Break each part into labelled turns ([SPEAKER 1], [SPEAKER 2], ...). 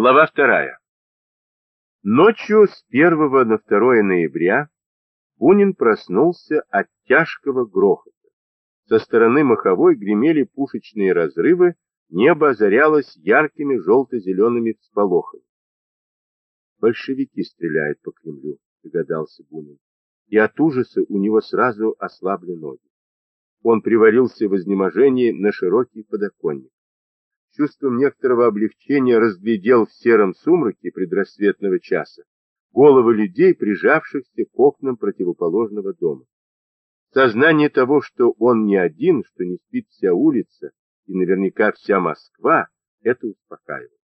[SPEAKER 1] Глава вторая. Ночью с 1 на 2 ноября Бунин проснулся от тяжкого грохота. Со стороны Маховой гремели пушечные разрывы, небо озарялось яркими желто-зелеными всполохами. «Большевики стреляют по Кремлю», — догадался Бунин, и от ужаса у него сразу ослабли ноги. Он привалился в изнеможении на широкий подоконник чувством некоторого облегчения разглядел в сером сумраке предрассветного часа головы людей, прижавшихся к окнам противоположного дома. Сознание того, что он не один, что не спит вся улица и наверняка вся Москва, это успокаивало.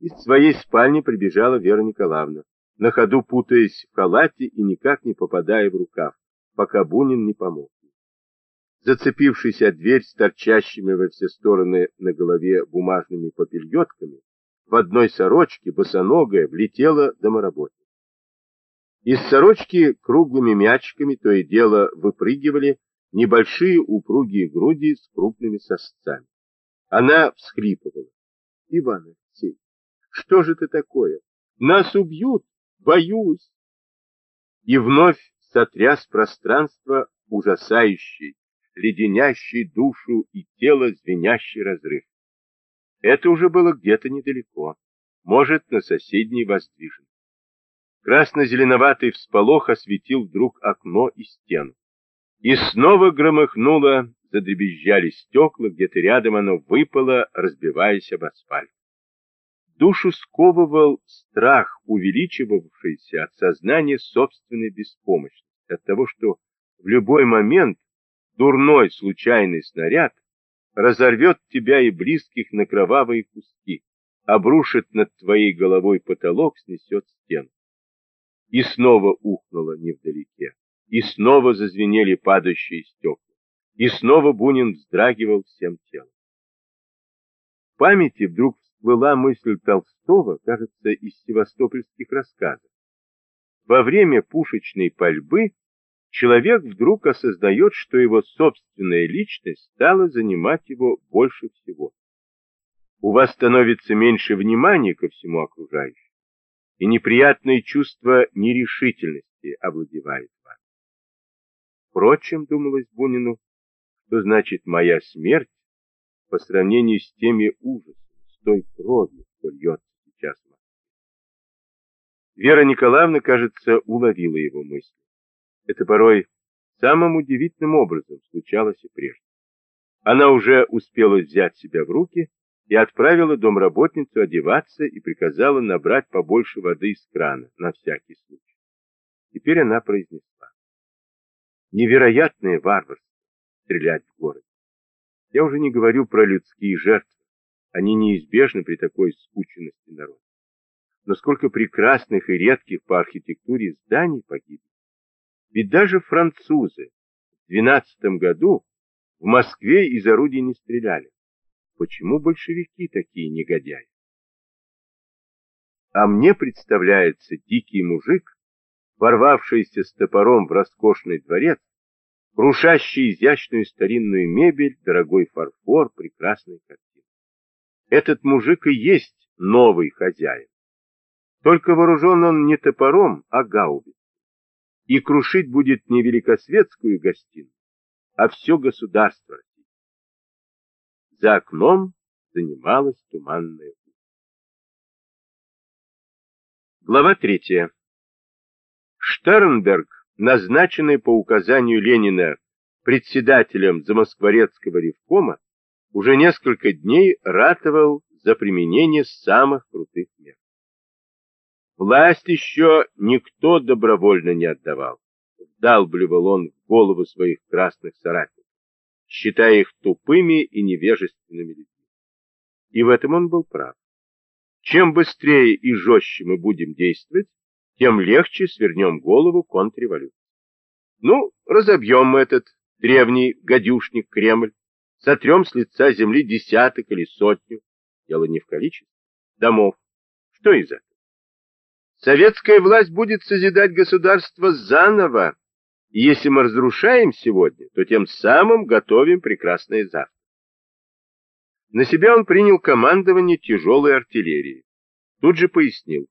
[SPEAKER 1] Из своей спальни прибежала Вера Николаевна, на ходу путаясь в халате и никак не попадая в рукав, пока Бунин не помог зацепившись от дверь с торчащими во все стороны на голове бумажными попельотками, в одной сорочке, босоногая, влетела домоработница. Из сорочки круглыми мячиками то и дело выпрыгивали небольшие упругие груди с крупными сосцами. Она всхлипывала. — Иван Алексеевич, что же это такое? Нас убьют! Боюсь! И вновь сотряс пространство ужасающий, леденящий душу и тело звенящий разрыв. Это уже было где-то недалеко, может, на соседней воздвиженке. Красно-зеленоватый всполох осветил вдруг окно и стену. И снова громыхнуло, задребезжали стекла, где-то рядом оно выпало, разбиваясь об асфальт. Душу сковывал страх, увеличивавшийся от сознания собственной беспомощности, от того, что в любой момент дурной случайный снаряд разорвет тебя и близких на кровавые куски, обрушит над твоей головой потолок, снесет стену. И снова ухнуло невдалеке, и снова зазвенели падающие стекла, и снова Бунин вздрагивал всем телом. В памяти вдруг всплыла мысль Толстого, кажется, из севастопольских рассказов. Во время пушечной пальбы человек вдруг осознает, что его собственная личность стала занимать его больше всего. У вас становится меньше внимания ко всему окружающему, и неприятное чувство нерешительности овладевает вами. Впрочем, думалось Бунину, что значит моя смерть по сравнению с теми ужасами, с той кровью, что льется сейчас в. Вера Николаевна, кажется, уловила его мысль. Это порой самым удивительным образом случалось и прежде. Она уже успела взять себя в руки и отправила домработницу одеваться и приказала набрать побольше воды из крана, на всякий случай. Теперь она произнесла. Невероятное варварство стрелять в городе. Я уже не говорю про людские жертвы. Они неизбежны при такой скученности народа. Но сколько прекрасных и редких по архитектуре зданий погибло. Ведь даже французы в 12 году в Москве из орудий не стреляли. Почему большевики такие негодяи? А мне представляется дикий мужик, ворвавшийся с топором в роскошный дворец, крушащий изящную старинную мебель, дорогой фарфор, прекрасные картины. Этот мужик и есть новый хозяин. Только вооружен он не топором, а гаубицей и крушить будет не великосветскую гостиную, а все государство. За окном занималась туманная Глава третья. Штернберг, назначенный по указанию Ленина председателем Замоскворецкого ревкома, уже несколько дней ратовал за применение самых крутых мер. Власть еще никто добровольно не отдавал. Вдалбливал он в голову своих красных соратников, считая их тупыми и невежественными людьми. И в этом он был прав. Чем быстрее и жестче мы будем действовать, тем легче свернем голову контрреволюции. Ну, разобьем мы этот древний гадюшник Кремль, сотрем с лица земли десяток или сотню, дело не в количестве, домов. Что из этого? Советская власть будет созидать государство заново, и если мы разрушаем сегодня, то тем самым готовим прекрасное завтра. На себя он принял командование тяжелой артиллерии. Тут же пояснил.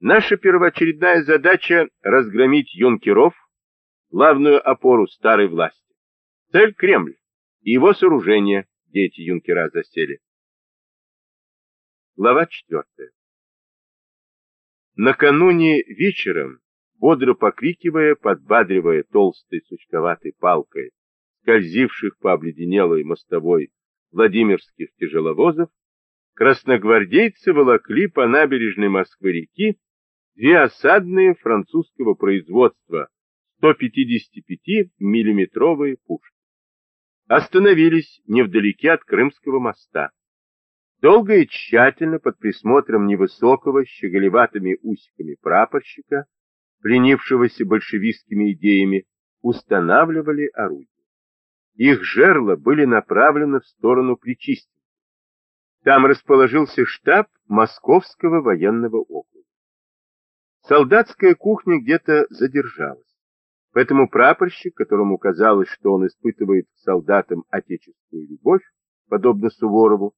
[SPEAKER 1] Наша первоочередная задача — разгромить юнкеров, главную опору старой власти. Цель — Кремль и его сооружения, где эти юнкера засели. Глава четвертая. Накануне вечером, бодро покрикивая, подбадривая толстой сучковатой палкой, скользивших по обледенелой мостовой Владимирских тяжеловозов, красногвардейцы волокли по набережной Москвы-реки две осадные французского производства 155 миллиметровые пушки. Остановились невдалеке от Крымского моста. Долго и тщательно под присмотром невысокого щеголеватыми усиками прапорщика, пленившегося большевистскими идеями, устанавливали орудия. Их жерла были направлены в сторону Причистенки. Там расположился штаб Московского военного округа. Солдатская кухня где-то задержалась. Поэтому прапорщик, которому казалось, что он испытывает к солдатам отеческую любовь, подобно Суворову,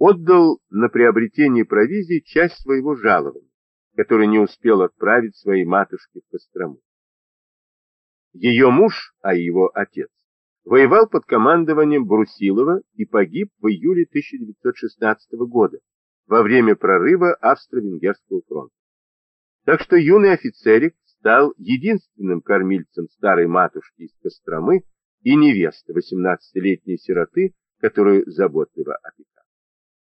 [SPEAKER 1] отдал на приобретение провизии часть своего жалования, которое не успел отправить своей матушке в Кострому. Ее муж, а его отец, воевал под командованием Брусилова и погиб в июле 1916 года во время прорыва Австро-Венгерского фронта. Так что юный офицерик стал единственным кормильцем старой матушки из Костромы и невесты 18-летней сироты, которую заботливо опекал.